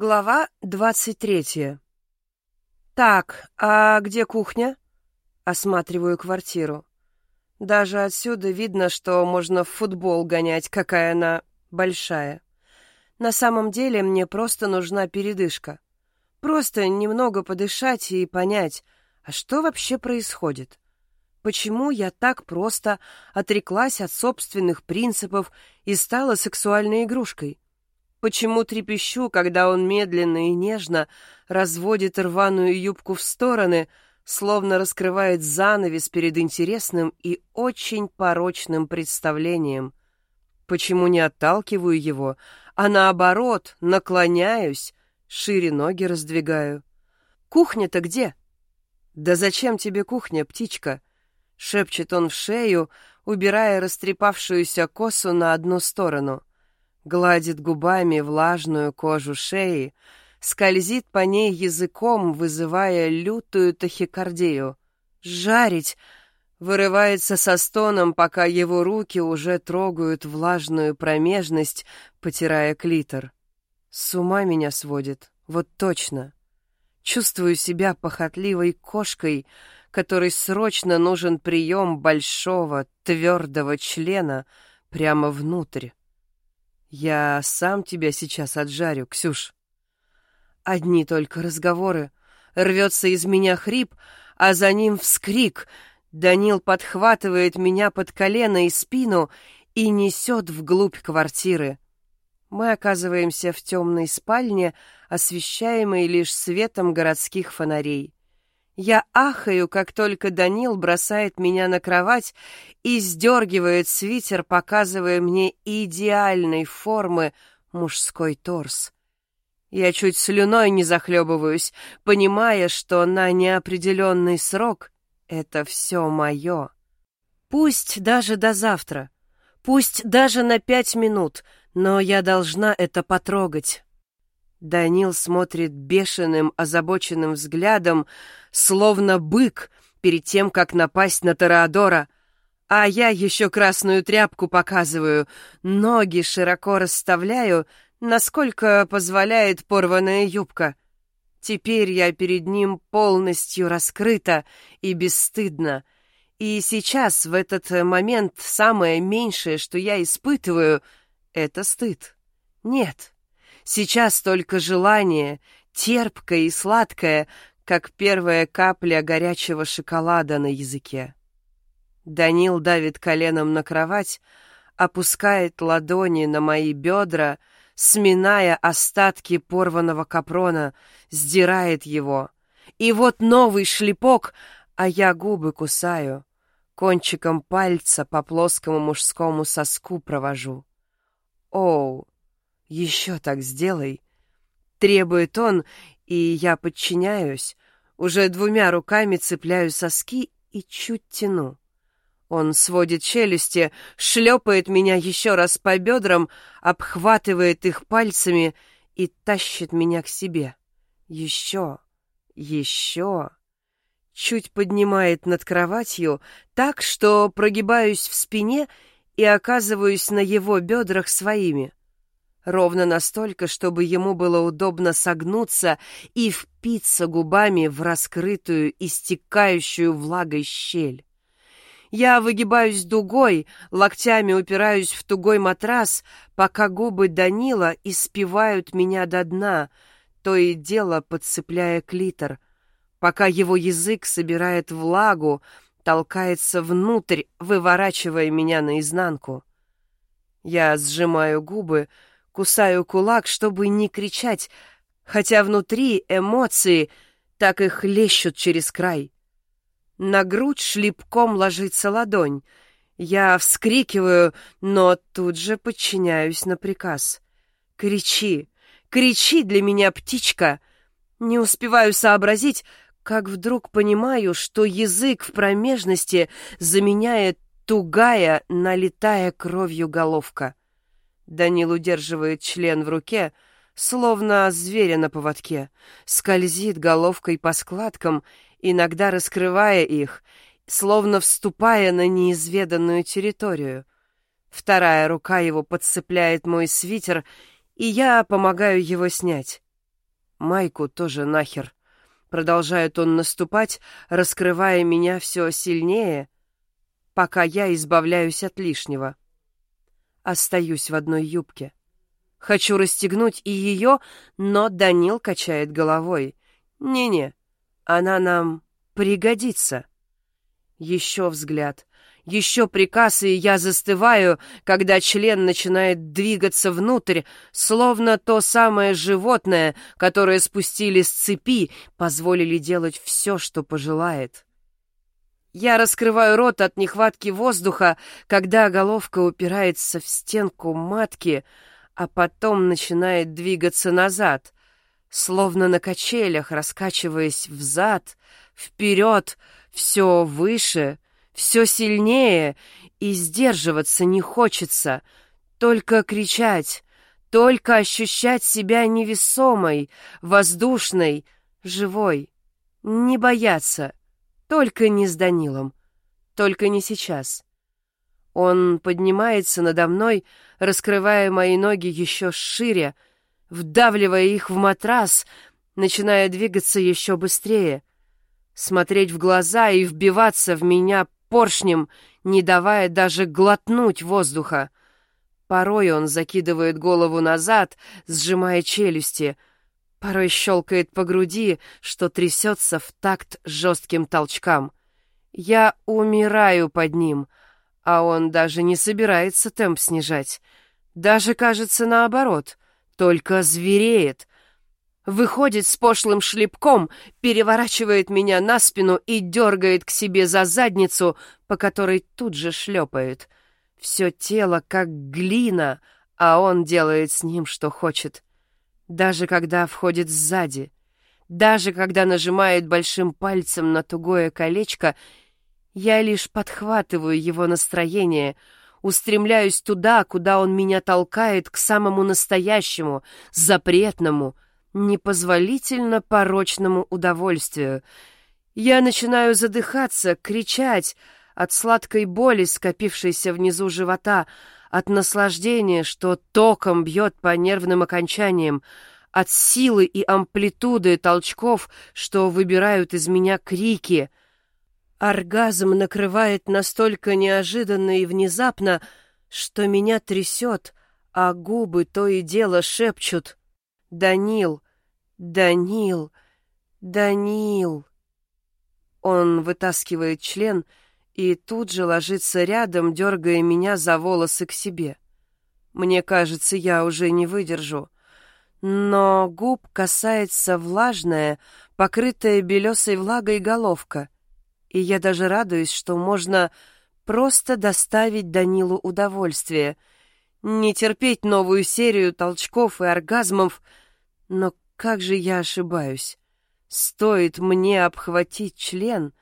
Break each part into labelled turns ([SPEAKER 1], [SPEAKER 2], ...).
[SPEAKER 1] Глава двадцать третья. «Так, а где кухня?» Осматриваю квартиру. Даже отсюда видно, что можно в футбол гонять, какая она большая. На самом деле мне просто нужна передышка. Просто немного подышать и понять, а что вообще происходит? Почему я так просто отреклась от собственных принципов и стала сексуальной игрушкой? Почему трепещу, когда он медленно и нежно разводит рваную юбку в стороны, словно раскрывает занавес перед интересным и очень порочным представлением? Почему не отталкиваю его, а наоборот наклоняюсь, шире ноги раздвигаю? Кухня-то где? Да зачем тебе кухня, птичка? Шепчет он в шею, убирая растрепавшуюся косу на одну сторону гладит губами влажную кожу шеи, скользит по ней языком, вызывая лютую тахикардию. «Жарить!» вырывается со стоном, пока его руки уже трогают влажную промежность, потирая клитор. С ума меня сводит, вот точно. Чувствую себя похотливой кошкой, которой срочно нужен прием большого, твердого члена прямо внутрь. Я сам тебя сейчас отжарю, Ксюш. Одни только разговоры. Рвется из меня хрип, а за ним вскрик. Данил подхватывает меня под колено и спину и несет вглубь квартиры. Мы оказываемся в темной спальне, освещаемой лишь светом городских фонарей. Я ахаю, как только Данил бросает меня на кровать и сдергивает свитер, показывая мне идеальной формы мужской торс. Я чуть слюной не захлебываюсь, понимая, что на неопределенный срок это все мое. Пусть даже до завтра, пусть даже на пять минут, но я должна это потрогать. Данил смотрит бешеным, озабоченным взглядом, словно бык, перед тем, как напасть на Тореадора. А я еще красную тряпку показываю, ноги широко расставляю, насколько позволяет порванная юбка. Теперь я перед ним полностью раскрыта и бесстыдна. И сейчас, в этот момент, самое меньшее, что я испытываю, — это стыд. Нет, Сейчас только желание, терпкое и сладкое, как первая капля горячего шоколада на языке. Данил давит коленом на кровать, опускает ладони на мои бедра, сминая остатки порванного капрона, сдирает его. И вот новый шлепок, а я губы кусаю, кончиком пальца по плоскому мужскому соску провожу. Оу, «Еще так сделай!» Требует он, и я подчиняюсь, уже двумя руками цепляю соски и чуть тяну. Он сводит челюсти, шлепает меня еще раз по бедрам, обхватывает их пальцами и тащит меня к себе. Еще, еще. Чуть поднимает над кроватью так, что прогибаюсь в спине и оказываюсь на его бедрах своими ровно настолько, чтобы ему было удобно согнуться и впиться губами в раскрытую, истекающую влагой щель. Я выгибаюсь дугой, локтями упираюсь в тугой матрас, пока губы Данила испевают меня до дна, то и дело подцепляя клитор, пока его язык собирает влагу, толкается внутрь, выворачивая меня наизнанку. Я сжимаю губы, Кусаю кулак, чтобы не кричать, хотя внутри эмоции так и хлещут через край. На грудь шлепком ложится ладонь. Я вскрикиваю, но тут же подчиняюсь на приказ. «Кричи! Кричи для меня, птичка!» Не успеваю сообразить, как вдруг понимаю, что язык в промежности заменяет тугая, налитая кровью головка. Данил удерживает член в руке, словно зверя на поводке, скользит головкой по складкам, иногда раскрывая их, словно вступая на неизведанную территорию. Вторая рука его подцепляет мой свитер, и я помогаю его снять. Майку тоже нахер. Продолжает он наступать, раскрывая меня все сильнее, пока я избавляюсь от лишнего. Остаюсь в одной юбке. Хочу расстегнуть и ее, но Данил качает головой. Не-не, она нам пригодится. Еще взгляд. Еще приказ, и я застываю, когда член начинает двигаться внутрь, словно то самое животное, которое спустили с цепи, позволили делать все, что пожелает. Я раскрываю рот от нехватки воздуха, когда головка упирается в стенку матки, а потом начинает двигаться назад, словно на качелях, раскачиваясь взад, вперед, все выше — все сильнее, и сдерживаться не хочется, только кричать, только ощущать себя невесомой, воздушной, живой, не бояться, только не с Данилом, только не сейчас. Он поднимается надо мной, раскрывая мои ноги еще шире, вдавливая их в матрас, начиная двигаться еще быстрее, смотреть в глаза и вбиваться в меня поршнем, не давая даже глотнуть воздуха. Порой он закидывает голову назад, сжимая челюсти. Порой щелкает по груди, что трясется в такт жестким толчкам. Я умираю под ним, а он даже не собирается темп снижать. Даже, кажется, наоборот, только звереет, выходит с пошлым шлепком, переворачивает меня на спину и дергает к себе за задницу, по которой тут же шлепает. Все тело как глина, а он делает с ним, что хочет. Даже когда входит сзади, даже когда нажимает большим пальцем на тугое колечко, я лишь подхватываю его настроение, устремляюсь туда, куда он меня толкает, к самому настоящему, запретному — непозволительно порочному удовольствию. Я начинаю задыхаться, кричать от сладкой боли, скопившейся внизу живота, от наслаждения, что током бьет по нервным окончаниям, от силы и амплитуды толчков, что выбирают из меня крики. Оргазм накрывает настолько неожиданно и внезапно, что меня трясет, а губы то и дело шепчут «Данил, «Данил! Данил!» Он вытаскивает член и тут же ложится рядом, дергая меня за волосы к себе. Мне кажется, я уже не выдержу. Но губ касается влажная, покрытая белесой влагой головка, и я даже радуюсь, что можно просто доставить Данилу удовольствие, не терпеть новую серию толчков и оргазмов, но как же я ошибаюсь? Стоит мне обхватить член,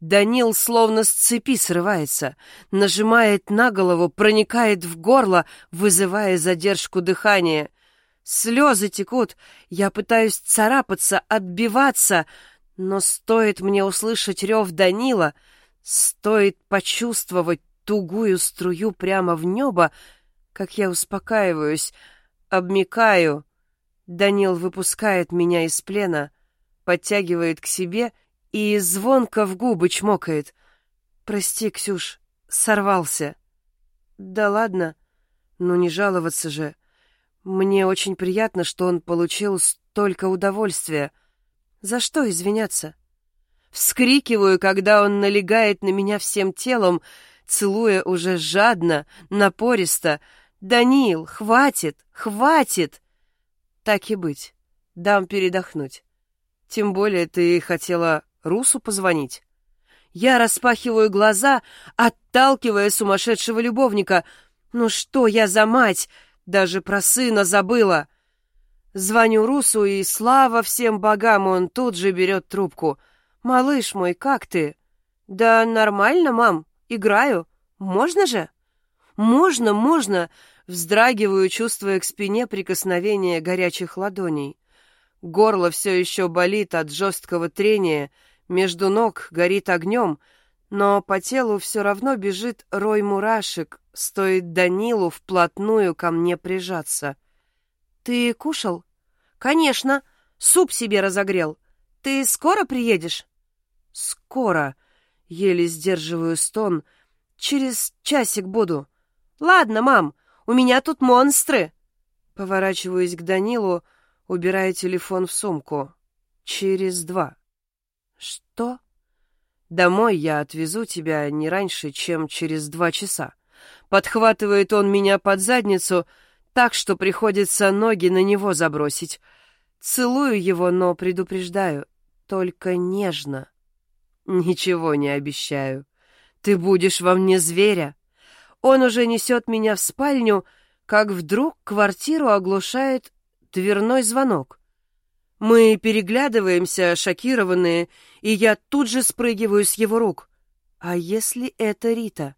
[SPEAKER 1] Данил словно с цепи срывается, нажимает на голову, проникает в горло, вызывая задержку дыхания. Слезы текут, я пытаюсь царапаться, отбиваться, но стоит мне услышать рев Данила, стоит почувствовать тугую струю прямо в небо, как я успокаиваюсь, обмикаю, Данил выпускает меня из плена, подтягивает к себе и звонко в губы чмокает. «Прости, Ксюш, сорвался». «Да ладно, ну не жаловаться же. Мне очень приятно, что он получил столько удовольствия. За что извиняться?» Вскрикиваю, когда он налегает на меня всем телом, целуя уже жадно, напористо. «Данил, хватит, хватит!» Так и быть. Дам передохнуть. Тем более ты хотела Русу позвонить. Я распахиваю глаза, отталкивая сумасшедшего любовника. Ну что я за мать? Даже про сына забыла. Звоню Русу, и слава всем богам, он тут же берет трубку. «Малыш мой, как ты?» «Да нормально, мам. Играю. Можно же?» «Можно, можно!» Вздрагиваю, чувствуя к спине прикосновение горячих ладоней. Горло все еще болит от жесткого трения, между ног горит огнем, но по телу все равно бежит рой мурашек, стоит Данилу вплотную ко мне прижаться. «Ты кушал?» «Конечно. Суп себе разогрел. Ты скоро приедешь?» «Скоро», — еле сдерживаю стон. «Через часик буду». «Ладно, мам, у меня тут монстры!» Поворачиваюсь к Данилу, убирая телефон в сумку. «Через два». «Что?» «Домой я отвезу тебя не раньше, чем через два часа». Подхватывает он меня под задницу, так что приходится ноги на него забросить. Целую его, но предупреждаю, только нежно. Ничего не обещаю. Ты будешь во мне зверя. Он уже несет меня в спальню, как вдруг квартиру оглушает дверной звонок. Мы переглядываемся, шокированные, и я тут же спрыгиваю с его рук. А если это Рита?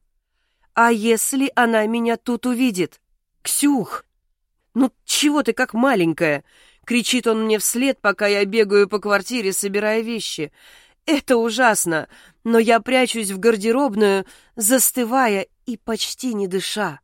[SPEAKER 1] А если она меня тут увидит? Ксюх! Ну чего ты как маленькая? Кричит он мне вслед, пока я бегаю по квартире, собирая вещи. Это ужасно, но я прячусь в гардеробную, застывая и почти не дыша.